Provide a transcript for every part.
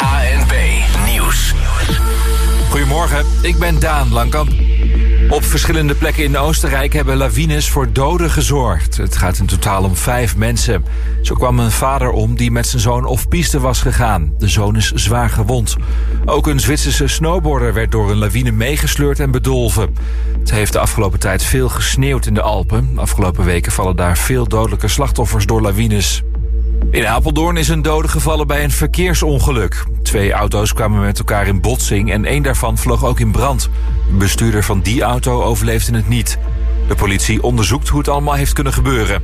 ANP Nieuws. Goedemorgen, ik ben Daan Langkamp. Op verschillende plekken in Oostenrijk hebben lawines voor doden gezorgd. Het gaat in totaal om vijf mensen. Zo kwam een vader om die met zijn zoon off piste was gegaan. De zoon is zwaar gewond. Ook een Zwitserse snowboarder werd door een lawine meegesleurd en bedolven. Het heeft de afgelopen tijd veel gesneeuwd in de Alpen. Afgelopen weken vallen daar veel dodelijke slachtoffers door lawines. In Apeldoorn is een dode gevallen bij een verkeersongeluk. Twee auto's kwamen met elkaar in botsing en één daarvan vloog ook in brand. De bestuurder van die auto overleefde het niet. De politie onderzoekt hoe het allemaal heeft kunnen gebeuren.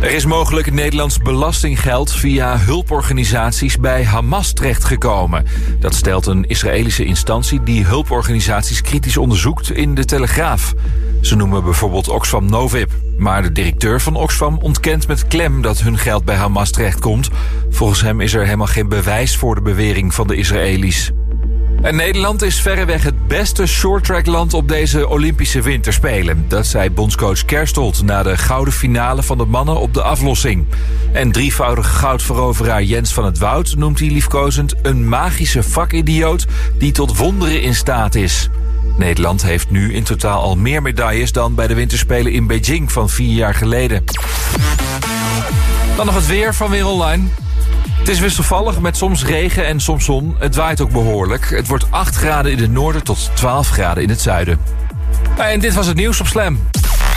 Er is mogelijk Nederlands belastinggeld via hulporganisaties bij Hamas terechtgekomen. Dat stelt een Israëlische instantie die hulporganisaties kritisch onderzoekt in de Telegraaf. Ze noemen bijvoorbeeld Oxfam Novib. Maar de directeur van Oxfam ontkent met klem dat hun geld bij Hamas terechtkomt. Volgens hem is er helemaal geen bewijs voor de bewering van de Israëli's. En Nederland is verreweg het beste shorttrackland op deze Olympische Winterspelen. Dat zei bondscoach Kerstold na de gouden finale van de mannen op de aflossing. En drievoudige goudveroveraar Jens van het Woud noemt hij liefkozend een magische vakidioot die tot wonderen in staat is. Nederland heeft nu in totaal al meer medailles dan bij de Winterspelen in Beijing van vier jaar geleden. Dan nog het weer van Weer Online. Het is wisselvallig met soms regen en soms zon. Het waait ook behoorlijk. Het wordt 8 graden in het noorden tot 12 graden in het zuiden. En dit was het nieuws op Slam.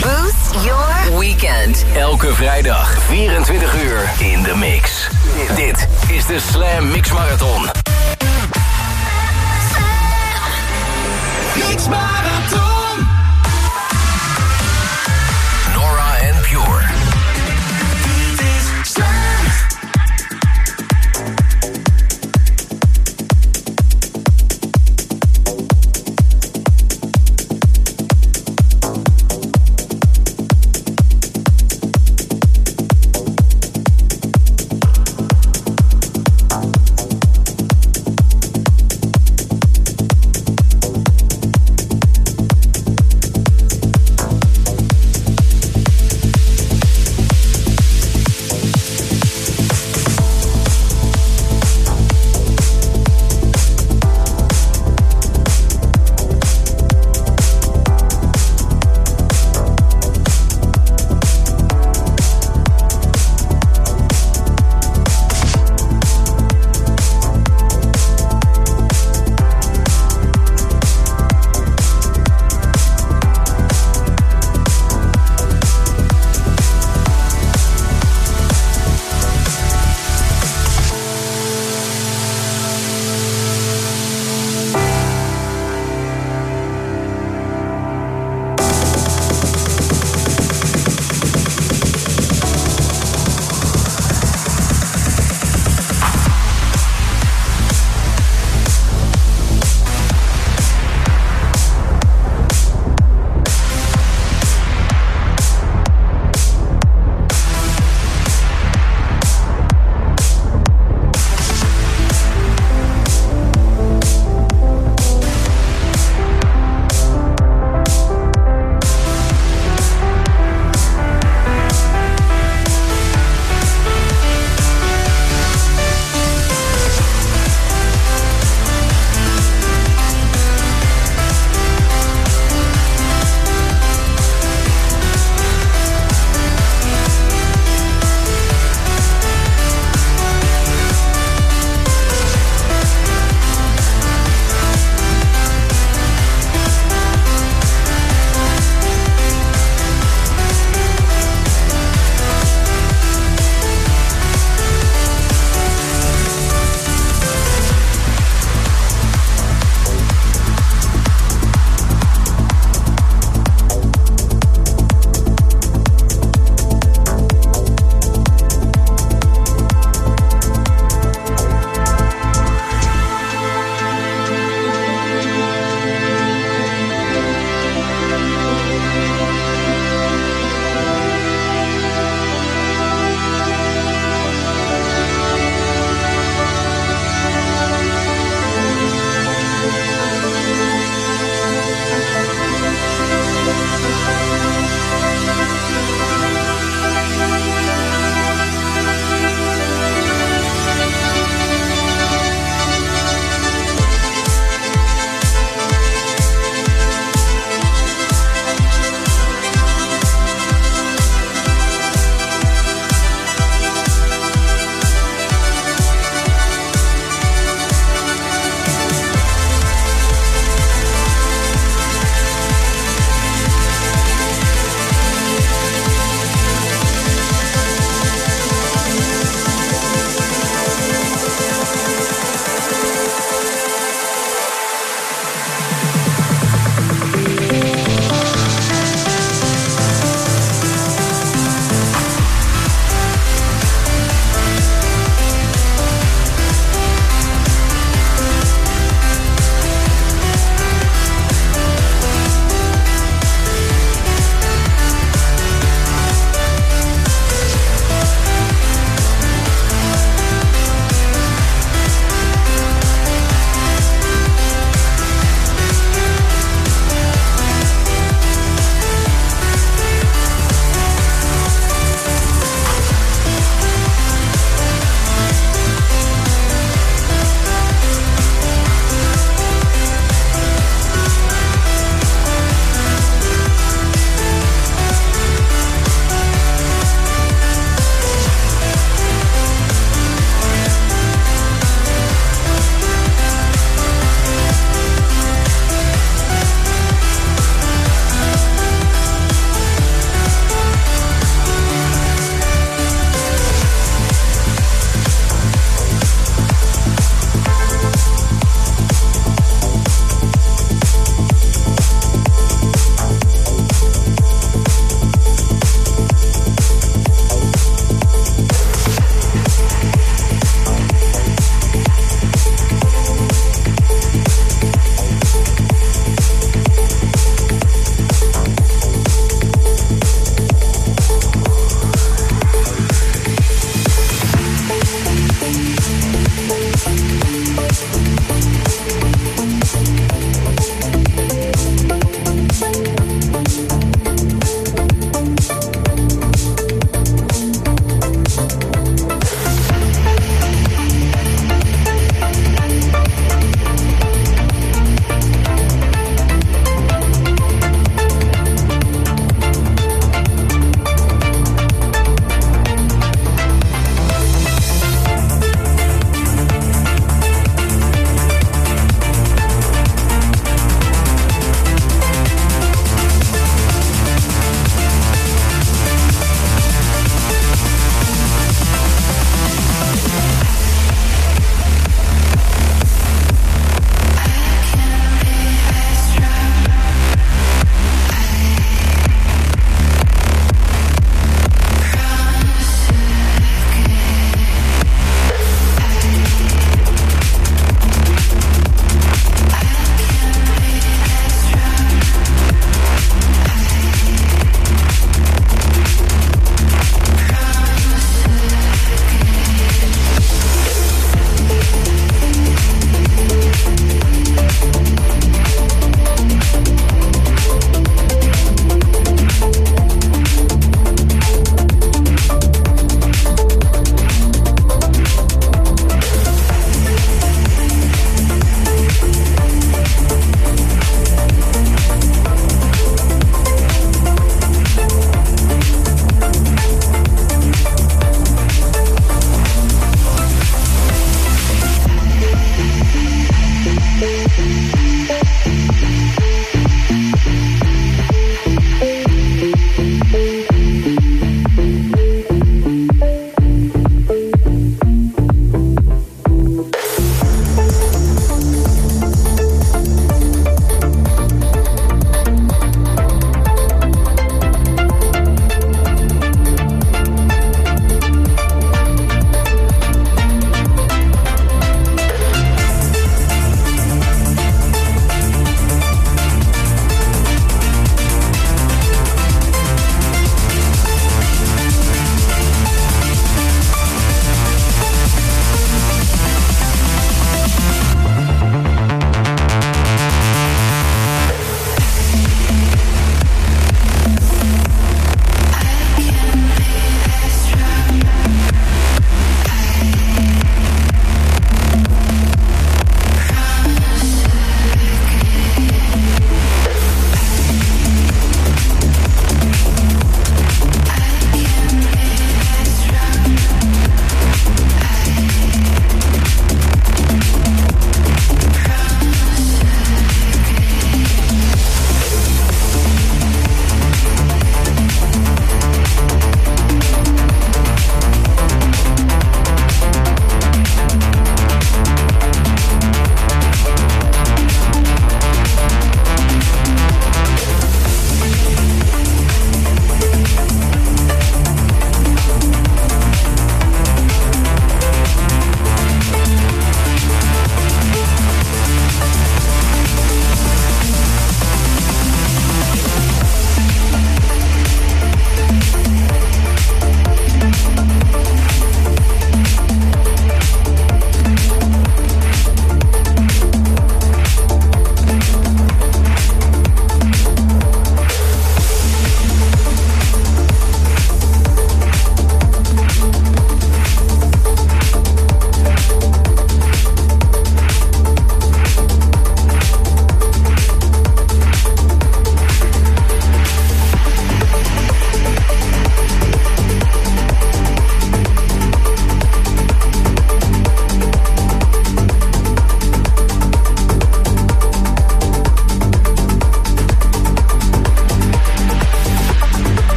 Boost your weekend. Elke vrijdag 24 uur in de mix. Dit is de Slam Mix Marathon. Mix Marathon.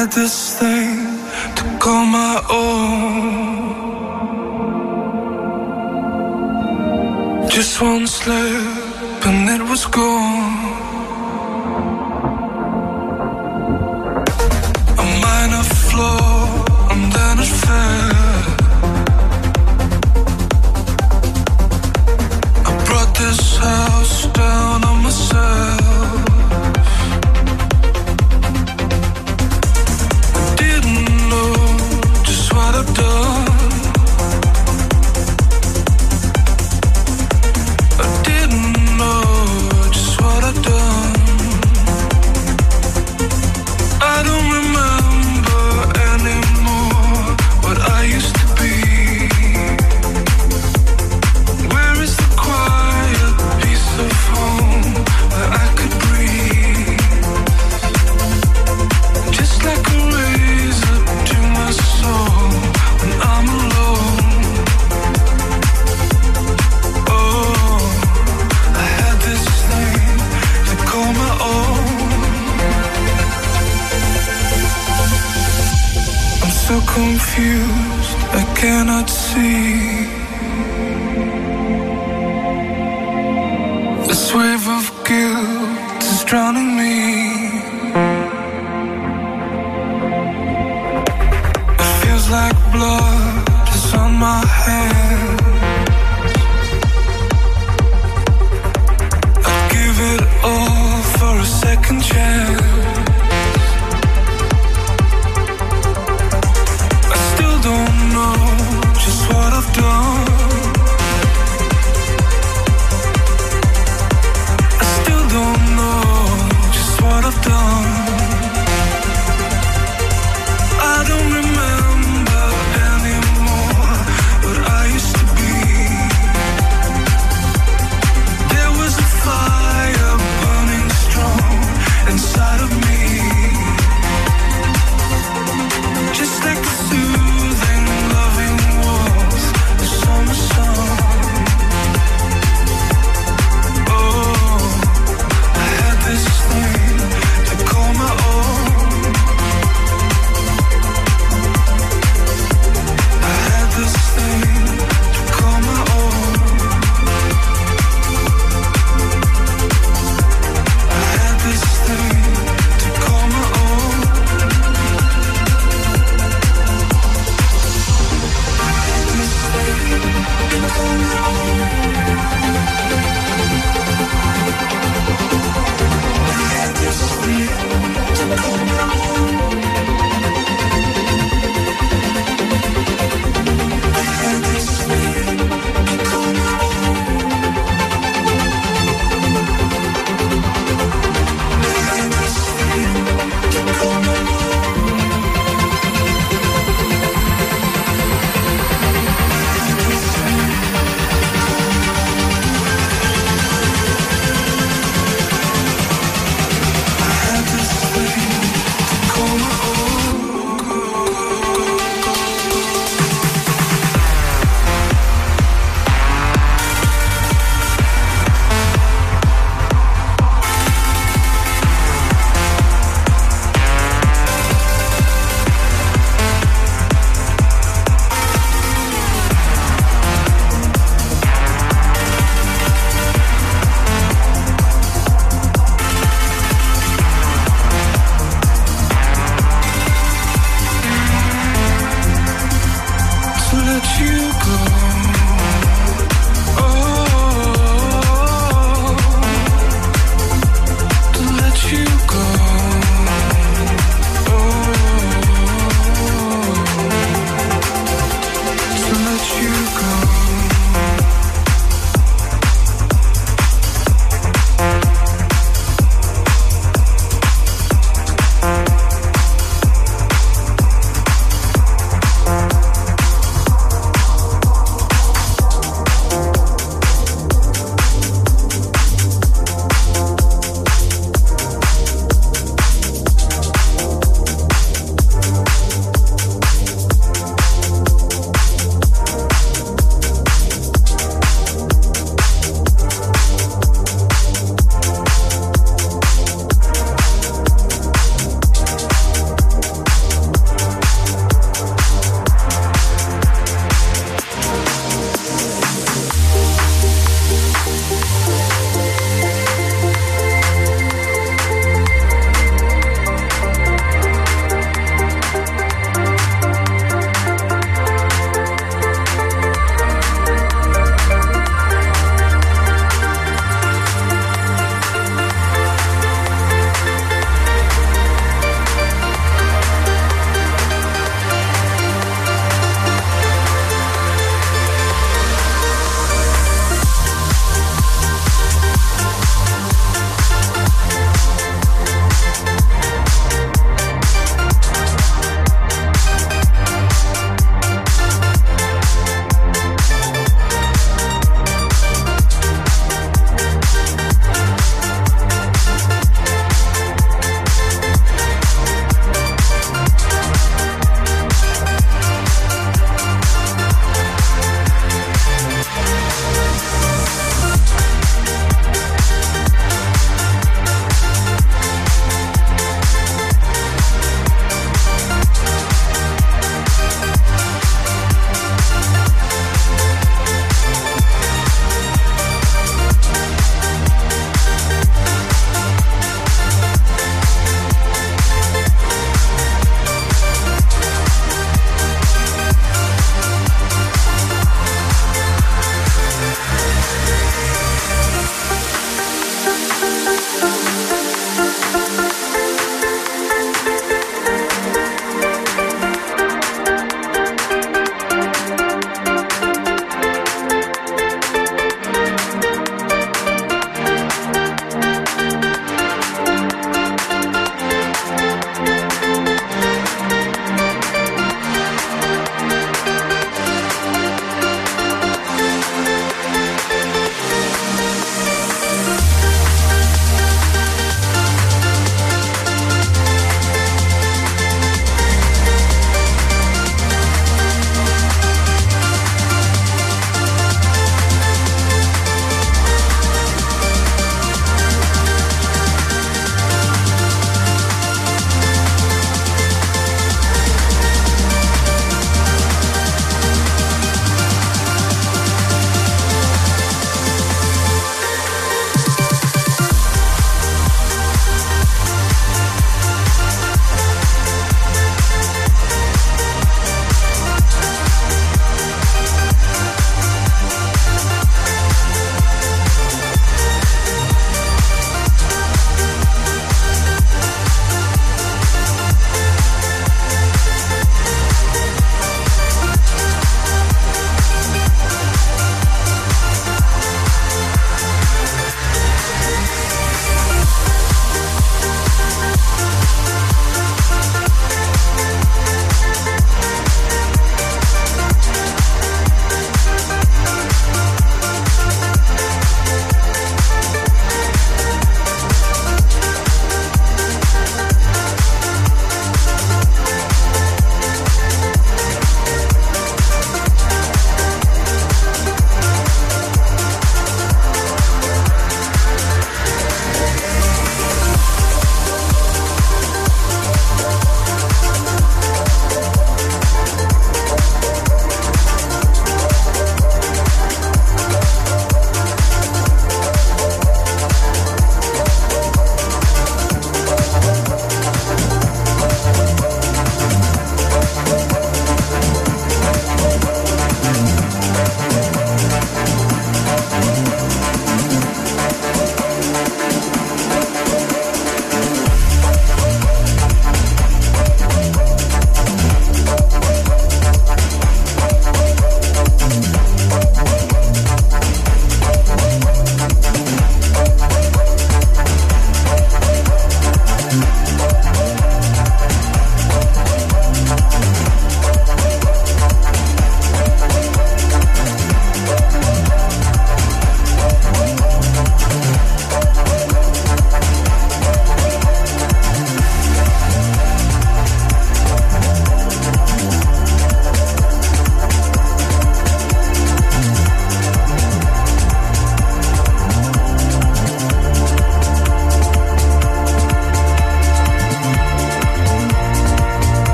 had this thing to call my own. Just one slip and it was gone.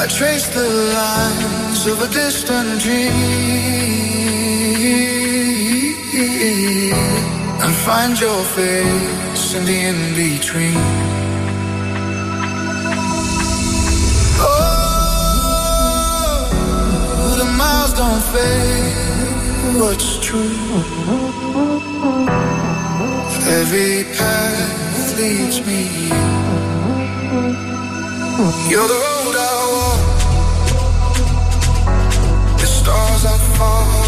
I trace the lines of a distant dream and find your face in the in between. Oh, the miles don't fade what's true. Every path leads me. You're the stars are falling.